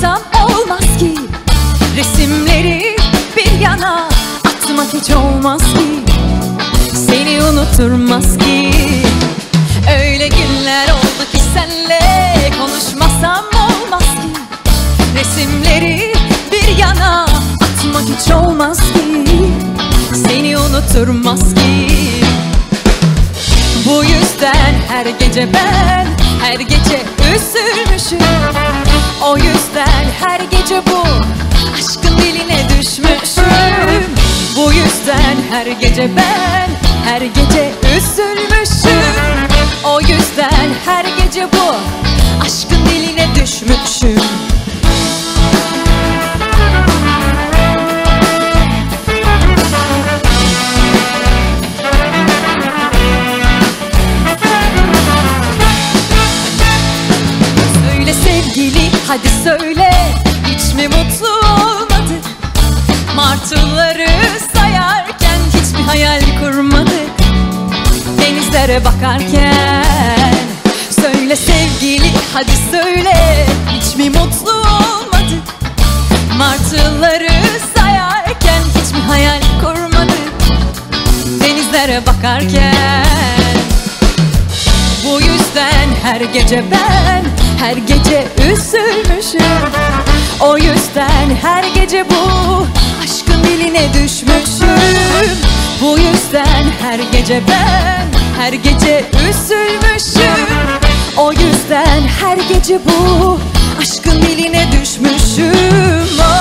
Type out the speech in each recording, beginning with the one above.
Bıraksam olmaz ki. Resimleri bir yana Atmak hiç olmaz ki. Seni unuturmaz ki. Öyle günler oldu ki senle Konuşmasam olmaz ki. Resimleri bir yana Atmak hiç olmaz ki. Seni unuturmaz ki. Bu yüzden her gece ben Her gece üzülmüşüm. Yüzden her gece ben Her gece üzülmüşüm. O yüzden her gece bu Aşkın diline düşmüşüm. Söyle sevgili hadi söyle Hiç mi mutlu olmadık Martıları Denizlere bakarken Söyle sevgili hadi söyle Hiç mi mutlu olmadık Martıları sayarken Hiç mi hayal kurmadık Denizlere bakarken bu yüzden her gece ben her gece üzülmüşüm. O yüzden her gece bu aşkın diline düşmüşüm. Bu yüzden her gece ben her gece üzülmüşüm O yüzden her gece bu aşkın diline düşmüşüm oh.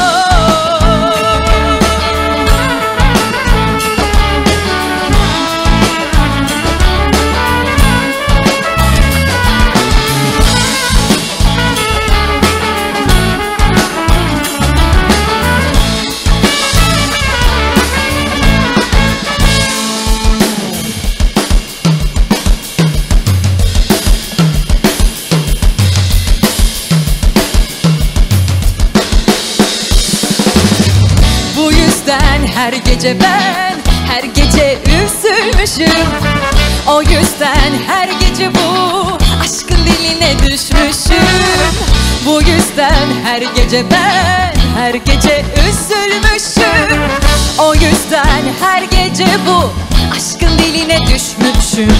Her gece ben her gece üzülmüşüm. O yüzden her gece bu aşkın diline düşmüşüm. Bu yüzden her gece ben her gece üzülmüşüm. O yüzden her gece bu aşkın diline düşmüşüm